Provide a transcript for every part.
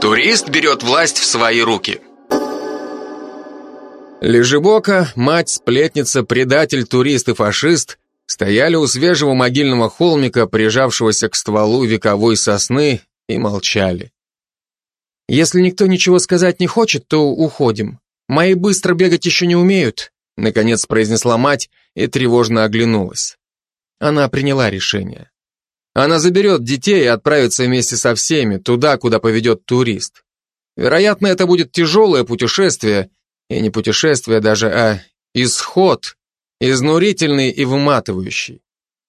Турист берет власть в свои руки. Лежебока, мать, сплетница, предатель, турист и фашист стояли у свежего могильного холмика, прижавшегося к стволу вековой сосны, и молчали. «Если никто ничего сказать не хочет, то уходим. Мои быстро бегать еще не умеют», наконец произнесла мать и тревожно оглянулась. Она приняла решение. Она заберет детей и отправится вместе со всеми туда, куда поведет турист. Вероятно, это будет тяжелое путешествие, и не путешествие даже, а исход, изнурительный и выматывающий.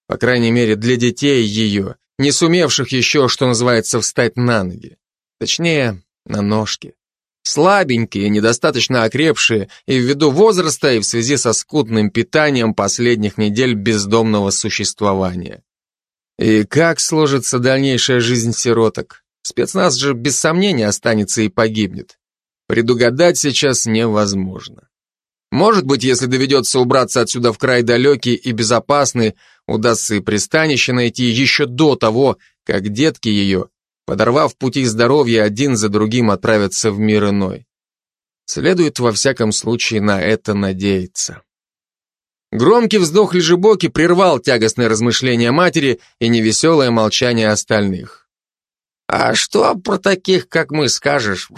По крайней мере, для детей ее, не сумевших еще, что называется, встать на ноги. Точнее, на ножки. Слабенькие, недостаточно окрепшие, и ввиду возраста, и в связи со скудным питанием последних недель бездомного существования. И как сложится дальнейшая жизнь сироток? Спецназ же без сомнения останется и погибнет. Предугадать сейчас невозможно. Может быть, если доведется убраться отсюда в край далекий и безопасный, удастся и пристанище найти еще до того, как детки ее подорвав пути здоровья, один за другим отправятся в мир иной. Следует во всяком случае на это надеяться. Громкий вздох Лежебоки прервал тягостное размышление матери и невеселое молчание остальных. «А что про таких, как мы, скажешь?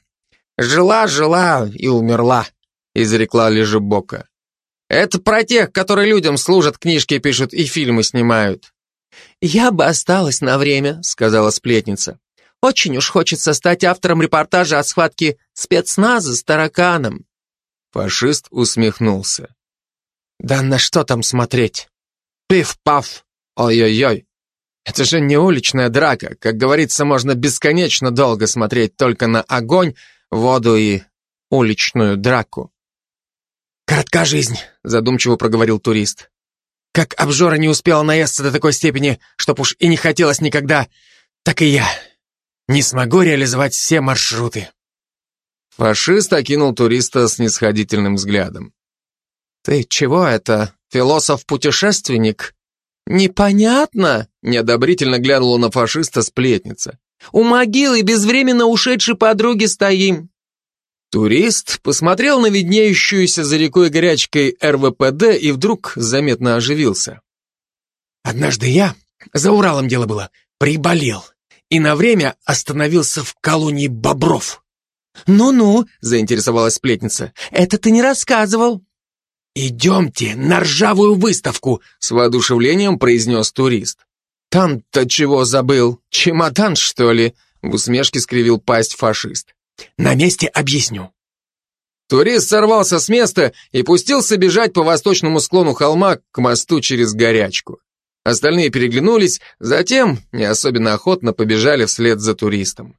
Жила, жила и умерла», — изрекла Лежебока. «Это про тех, которые людям служат, книжки пишут и фильмы снимают. «Я бы осталась на время», — сказала сплетница. «Очень уж хочется стать автором репортажа о схватке спецназа с тараканом». Фашист усмехнулся. «Да на что там смотреть? Пиф-паф! Ой-ой-ой! Это же не уличная драка. Как говорится, можно бесконечно долго смотреть только на огонь, воду и уличную драку». «Коротка жизнь», — задумчиво проговорил турист. Как обжора не успела наесться до такой степени, чтоб уж и не хотелось никогда, так и я не смогу реализовать все маршруты. Фашист окинул туриста с нисходительным взглядом. «Ты чего это, философ-путешественник?» «Непонятно», — неодобрительно глянула на фашиста сплетница. «У могилы безвременно ушедшей подруги стоим. Турист посмотрел на виднеющуюся за рекой горячкой РВПД и вдруг заметно оживился. «Однажды я, за Уралом дело было, приболел и на время остановился в колонии бобров». «Ну-ну», — заинтересовалась сплетница, — «это ты не рассказывал». «Идемте на ржавую выставку», — с воодушевлением произнес турист. «Там-то чего забыл? Чемодан, что ли?» — в усмешке скривил пасть фашист. На месте объясню. Турист сорвался с места и пустился бежать по восточному склону холма к мосту через горячку. Остальные переглянулись, затем не особенно охотно побежали вслед за туристом.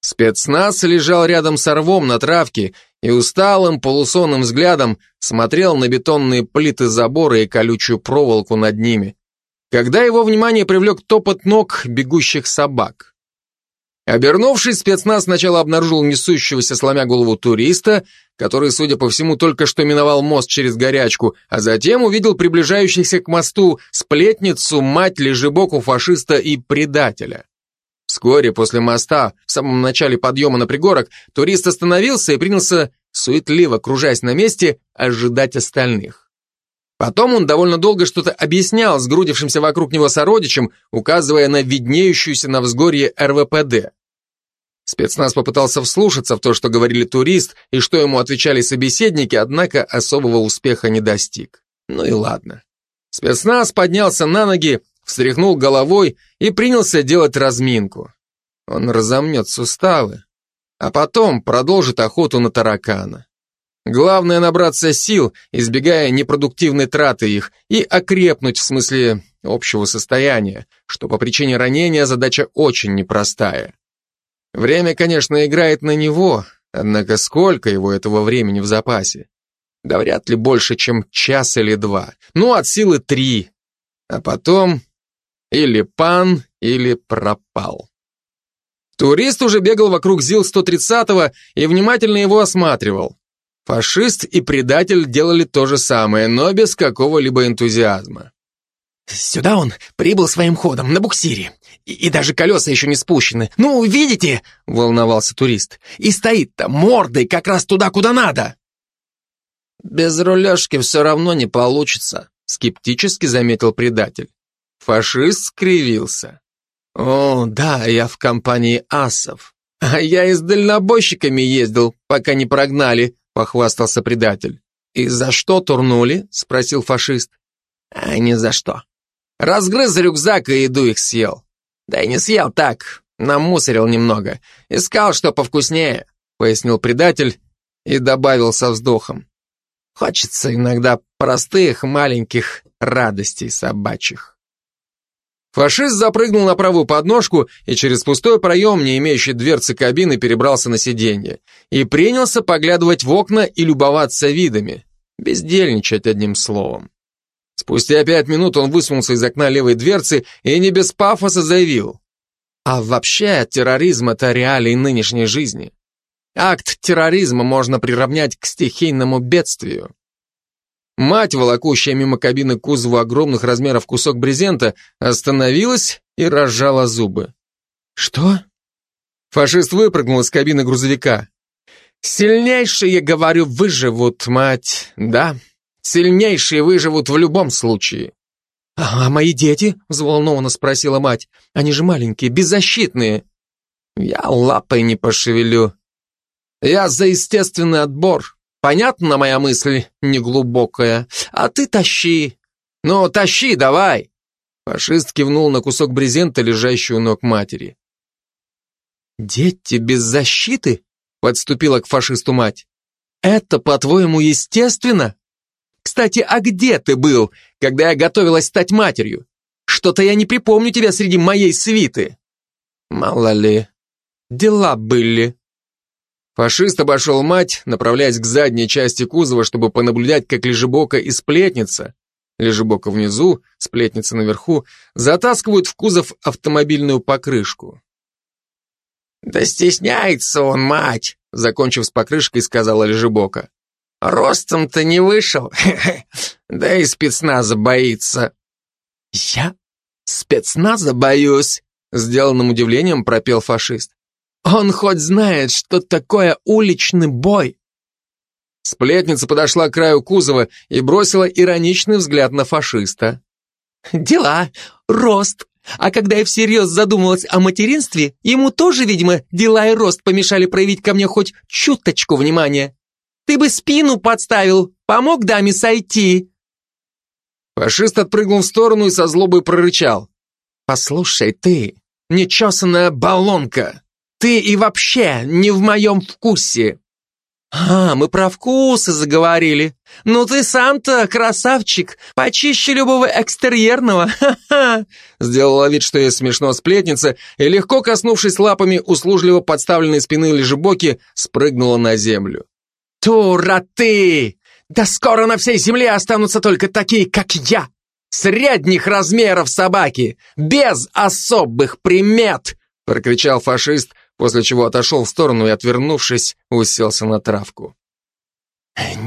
Спецназ лежал рядом с рвом на травке и усталым полусонным взглядом смотрел на бетонные плиты забора и колючую проволоку над ними, когда его внимание привлек топот ног бегущих собак. Обернувшись, спецназ сначала обнаружил несущегося, сломя голову туриста, который, судя по всему, только что миновал мост через горячку, а затем увидел приближающихся к мосту сплетницу, мать лежебоку фашиста и предателя. Вскоре после моста, в самом начале подъема на пригорок, турист остановился и принялся, суетливо кружась на месте, ожидать остальных. Потом он довольно долго что-то объяснял сгрудившимся вокруг него сородичам, указывая на виднеющуюся на взгорье РВПД. Спецназ попытался вслушаться в то, что говорили турист и что ему отвечали собеседники, однако особого успеха не достиг. Ну и ладно. Спецназ поднялся на ноги, встряхнул головой и принялся делать разминку. Он разомнет суставы, а потом продолжит охоту на таракана. Главное набраться сил, избегая непродуктивной траты их, и окрепнуть в смысле общего состояния, что по причине ранения задача очень непростая. Время, конечно, играет на него, однако сколько его этого времени в запасе? Да вряд ли больше, чем час или два. Ну, от силы три. А потом или пан, или пропал. Турист уже бегал вокруг ЗИЛ-130 и внимательно его осматривал. Фашист и предатель делали то же самое, но без какого-либо энтузиазма. сюда он прибыл своим ходом, на буксире. И, и даже колеса еще не спущены. Ну, видите?» — волновался турист. «И стоит там мордой как раз туда, куда надо». «Без рулежки все равно не получится», — скептически заметил предатель. Фашист скривился. «О, да, я в компании асов. А я и с дальнобойщиками ездил, пока не прогнали», — похвастался предатель. «И за что турнули?» — спросил фашист. «А ни за что. Разгрыз рюкзак и еду их съел. Да и не съел так, намусорил немного. Искал, что повкуснее», — пояснил предатель и добавил со вздохом. «Хочется иногда простых маленьких радостей собачьих». Фашист запрыгнул на правую подножку и через пустой проем, не имеющий дверцы кабины, перебрался на сиденье и принялся поглядывать в окна и любоваться видами, бездельничать одним словом. Спустя пять минут он высунулся из окна левой дверцы и не без пафоса заявил. А вообще терроризм – это реалии нынешней жизни. Акт терроризма можно приравнять к стихийному бедствию. Мать, волокущая мимо кабины кузова огромных размеров кусок брезента, остановилась и разжала зубы. «Что?» Фашист выпрыгнул из кабины грузовика. «Сильнейшие, говорю, выживут, мать, да. Сильнейшие выживут в любом случае». «А мои дети?» — взволнованно спросила мать. «Они же маленькие, беззащитные». «Я лапой не пошевелю. Я за естественный отбор. Понятна моя мысль неглубокая? А ты тащи. Ну, тащи, давай. Фашист кивнул на кусок брезента, лежащий у ног матери. «Дети без защиты?» — подступила к фашисту мать. «Это, по-твоему, естественно? Кстати, а где ты был, когда я готовилась стать матерью? Что-то я не припомню тебя среди моей свиты». «Мало ли, дела были», Фашист обошел мать, направляясь к задней части кузова, чтобы понаблюдать, как Лежебока и Сплетница, Лежебока внизу, Сплетница наверху, затаскивают в кузов автомобильную покрышку. «Да стесняется он, мать!» Закончив с покрышкой, сказала Лежебока. «Ростом-то не вышел, да и спецназа боится». «Я спецназа боюсь», сделанным удивлением пропел фашист. Он хоть знает, что такое уличный бой. Сплетница подошла к краю кузова и бросила ироничный взгляд на фашиста. «Дела, рост. А когда я всерьез задумалась о материнстве, ему тоже, видимо, дела и рост помешали проявить ко мне хоть чуточку внимания. Ты бы спину подставил, помог даме сойти». Фашист отпрыгнул в сторону и со злобой прорычал. «Послушай ты, нечесанная баллонка, ты и вообще не в моем вкусе. А, мы про вкусы заговорили. Ну ты сам-то красавчик, почище любого экстерьерного. Ха-ха. Сделала вид, что ей смешно сплетница, и легко коснувшись лапами услужливо подставленной спины лежебоки, спрыгнула на землю. Тура ты! Да скоро на всей земле останутся только такие, как я. Средних размеров собаки, без особых примет, прокричал фашист, после чего отошел в сторону и, отвернувшись, уселся на травку.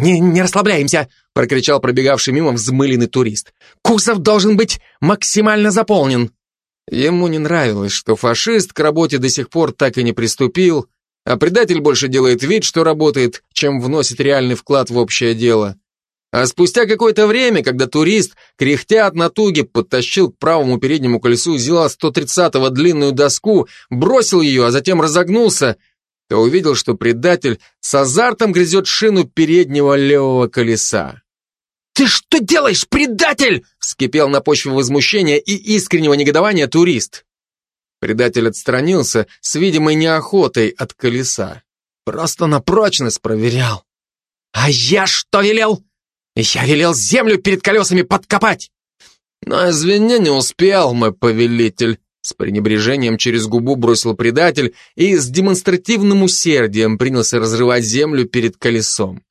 «Не, не расслабляемся!» — прокричал пробегавший мимо взмыленный турист. «Кузов должен быть максимально заполнен!» Ему не нравилось, что фашист к работе до сих пор так и не приступил, а предатель больше делает вид, что работает, чем вносит реальный вклад в общее дело. А спустя какое-то время, когда турист, кряхтя от натуги, подтащил к правому переднему колесу Зила 130-го длинную доску, бросил ее, а затем разогнулся, то увидел, что предатель с азартом грызет шину переднего левого колеса. «Ты что делаешь, предатель?» — вскипел на почве возмущения и искреннего негодования турист. Предатель отстранился с видимой неохотой от колеса. Просто на прочность проверял. «А я что велел?» Я велел землю перед колесами подкопать. Но извини, не успел, мой повелитель. С пренебрежением через губу бросил предатель и с демонстративным усердием принялся разрывать землю перед колесом.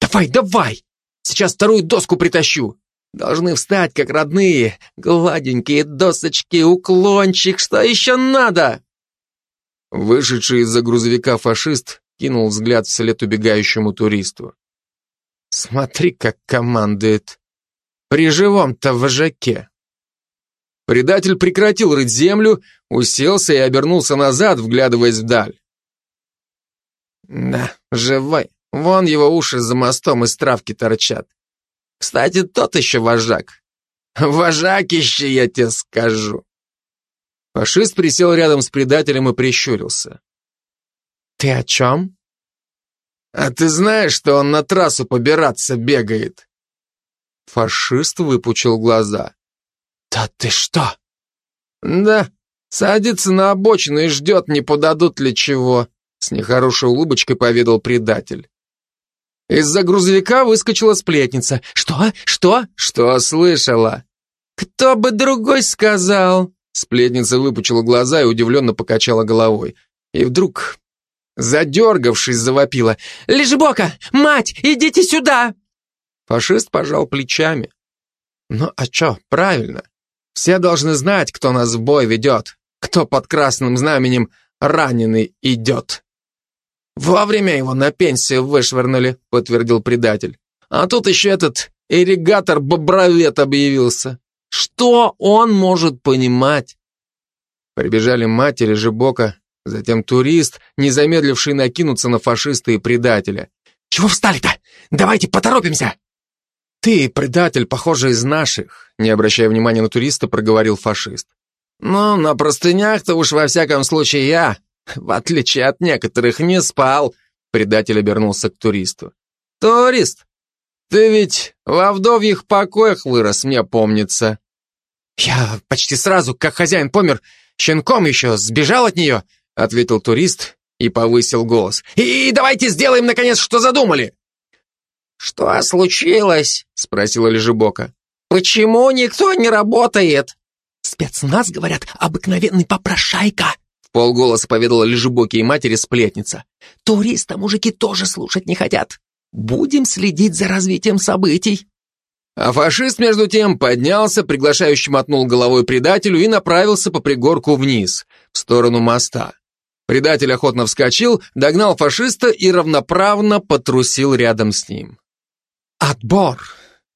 «Давай, давай! Сейчас вторую доску притащу! Должны встать, как родные, гладенькие досочки, уклончик, что еще надо?» Вышедший из-за грузовика фашист кинул взгляд вслед убегающему туристу. Смотри, как командует. При живом-то вожаке. Предатель прекратил рыть землю, уселся и обернулся назад, вглядываясь вдаль. Да, живой. Вон его уши за мостом из травки торчат. Кстати, тот еще вожак. Вожакище, я тебе скажу. Фашист присел рядом с предателем и прищурился. Ты о чем? А ты знаешь, что он на трассу побираться бегает? Фашист выпучил глаза. Да ты что? Да, садится на обочину и ждет, не подадут ли чего. С нехорошей улыбочкой поведал предатель. Из-за грузовика выскочила сплетница. «Что? Что?» «Что слышала?» «Кто бы другой сказал?» Сплетница выпучила глаза и удивленно покачала головой. И вдруг, задергавшись, завопила. «Лежебока! Мать, идите сюда!» Фашист пожал плечами. «Ну а чё, правильно. Все должны знать, кто нас в бой ведет, кто под красным знаменем раненый идет». «Вовремя его на пенсию вышвырнули», — подтвердил предатель. «А тут еще этот ирригатор-бобровет объявился. Что он может понимать?» Прибежали матери Жибока, затем турист, не замедливший накинуться на фашиста и предателя. «Чего встали-то? Давайте поторопимся!» «Ты, предатель, похоже, из наших», не обращая внимания на туриста, проговорил фашист. «Ну, на простынях-то уж во всяком случае я, в отличие от некоторых, не спал, предатель обернулся к туристу. Турист, ты ведь во вдовьих покоях вырос, мне помнится. Я почти сразу, как хозяин помер, щенком еще сбежал от нее, ответил турист и повысил голос. И давайте сделаем, наконец, что задумали. Что случилось? Спросила Лежебока. Почему никто не работает? Спецназ, говорят, обыкновенный попрошайка, полголоса поведала лежебокие матери сплетница. Туриста мужики тоже слушать не хотят. Будем следить за развитием событий. А фашист, между тем, поднялся, приглашающе мотнул головой предателю и направился по пригорку вниз, в сторону моста. Предатель охотно вскочил, догнал фашиста и равноправно потрусил рядом с ним. «Отбор!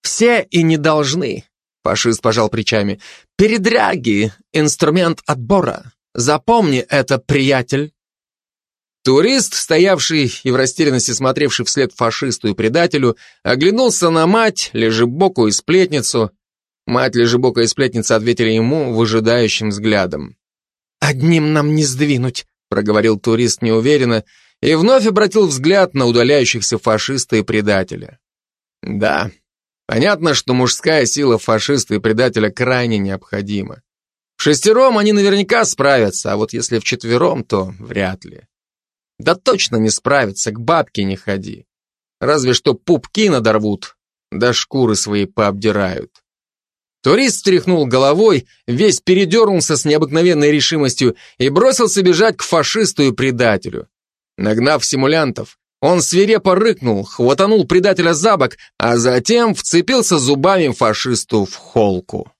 Все и не должны!» Фашист пожал плечами. «Передряги! Инструмент отбора! Запомни это, приятель. Турист, стоявший и в растерянности смотревший вслед фашисту и предателю, оглянулся на мать, лежебоку и сплетницу. Мать, лежебока и сплетница ответили ему выжидающим взглядом. «Одним нам не сдвинуть», — проговорил турист неуверенно и вновь обратил взгляд на удаляющихся фашиста и предателя. Да, понятно, что мужская сила фашиста и предателя крайне необходима. В шестером они наверняка справятся, а вот если вчетвером, то вряд ли. Да точно не справятся, к бабке не ходи. Разве что пупки надорвут, да шкуры свои пообдирают. Турист стряхнул головой, весь передернулся с необыкновенной решимостью и бросился бежать к фашисту и предателю. Нагнав симулянтов, он свирепо рыкнул, хватанул предателя за бок, а затем вцепился зубами фашисту в холку.